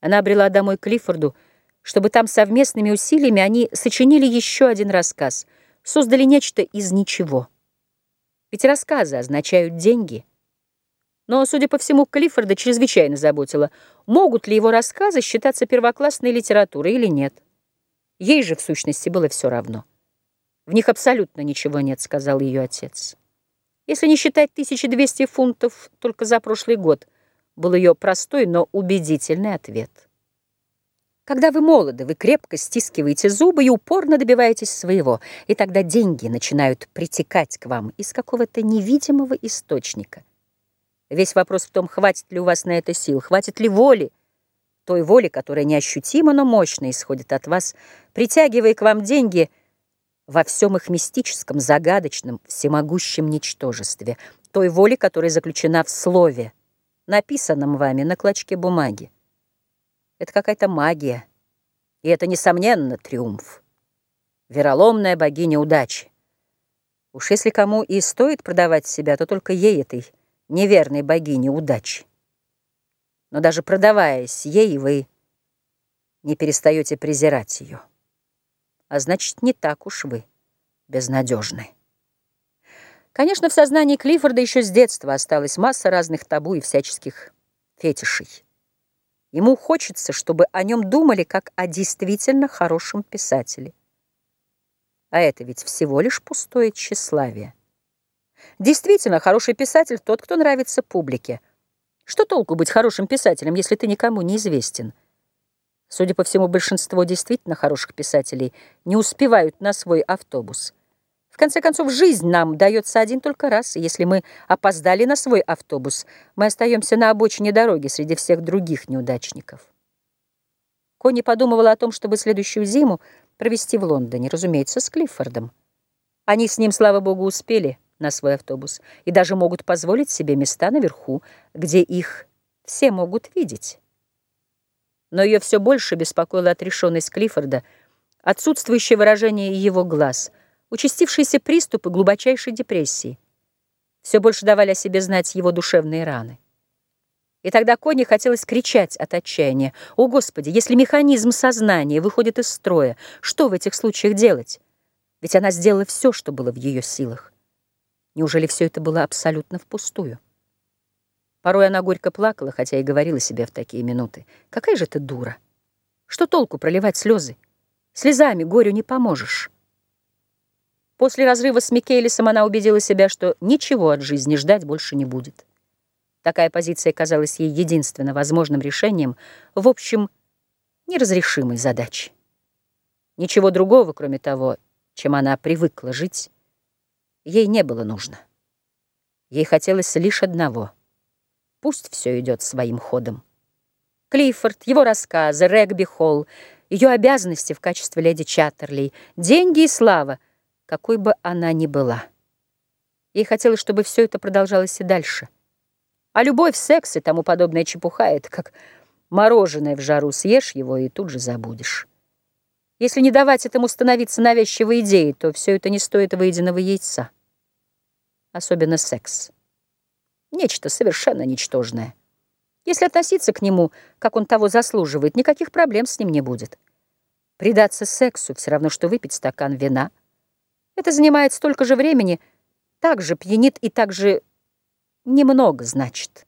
Она обрела домой Клиффорду, чтобы там совместными усилиями они сочинили еще один рассказ, создали нечто из ничего. Ведь рассказы означают деньги. Но, судя по всему, Клиффорда чрезвычайно заботило, могут ли его рассказы считаться первоклассной литературой или нет. Ей же, в сущности, было все равно. «В них абсолютно ничего нет», — сказал ее отец. Если не считать 1200 фунтов только за прошлый год, был ее простой, но убедительный ответ. Когда вы молоды, вы крепко стискиваете зубы и упорно добиваетесь своего, и тогда деньги начинают притекать к вам из какого-то невидимого источника. Весь вопрос в том, хватит ли у вас на это сил, хватит ли воли, той воли, которая неощутимо, но мощно исходит от вас, притягивая к вам деньги – во всем их мистическом, загадочном, всемогущем ничтожестве, той воли, которая заключена в слове, написанном вами на клочке бумаги. Это какая-то магия, и это, несомненно, триумф. Вероломная богиня удачи. Уж если кому и стоит продавать себя, то только ей, этой неверной богине удачи. Но даже продаваясь ей, вы не перестаете презирать ее а значит, не так уж вы безнадежны. Конечно, в сознании Клиффорда еще с детства осталась масса разных табу и всяческих фетишей. Ему хочется, чтобы о нем думали как о действительно хорошем писателе. А это ведь всего лишь пустое тщеславие. Действительно, хороший писатель — тот, кто нравится публике. Что толку быть хорошим писателем, если ты никому не известен? Судя по всему, большинство действительно хороших писателей не успевают на свой автобус. Конце концов, жизнь нам дается один только раз, если мы опоздали на свой автобус, мы остаемся на обочине дороги среди всех других неудачников. Конни подумывала о том, чтобы следующую зиму провести в Лондоне, разумеется, с Клиффордом. Они с ним, слава богу, успели на свой автобус и даже могут позволить себе места наверху, где их все могут видеть. Но ее все больше беспокоила отрешенность Клиффорда, отсутствующее выражение его глаз, участившиеся приступы глубочайшей депрессии. Все больше давали о себе знать его душевные раны. И тогда Коне хотелось кричать от отчаяния. «О, Господи, если механизм сознания выходит из строя, что в этих случаях делать? Ведь она сделала все, что было в ее силах. Неужели все это было абсолютно впустую?» Порой она горько плакала, хотя и говорила себе в такие минуты. «Какая же ты дура! Что толку проливать слезы? Слезами горю не поможешь». После разрыва с Микелисом она убедила себя, что ничего от жизни ждать больше не будет. Такая позиция казалась ей единственно возможным решением в общем неразрешимой задачи. Ничего другого, кроме того, чем она привыкла жить, ей не было нужно. Ей хотелось лишь одного — Пусть все идет своим ходом. Клиффорд, его рассказы, регби-холл, ее обязанности в качестве леди Чаттерли, деньги и слава, какой бы она ни была. Ей хотелось, чтобы все это продолжалось и дальше. А любовь, секс и тому подобная чепуха — это как мороженое в жару. Съешь его и тут же забудешь. Если не давать этому становиться навязчивой идеей, то все это не стоит выеденного яйца. Особенно секс. Нечто совершенно ничтожное. Если относиться к нему, как он того заслуживает, никаких проблем с ним не будет. Предаться сексу все равно, что выпить стакан вина. Это занимает столько же времени, так же пьянит и так же немного значит.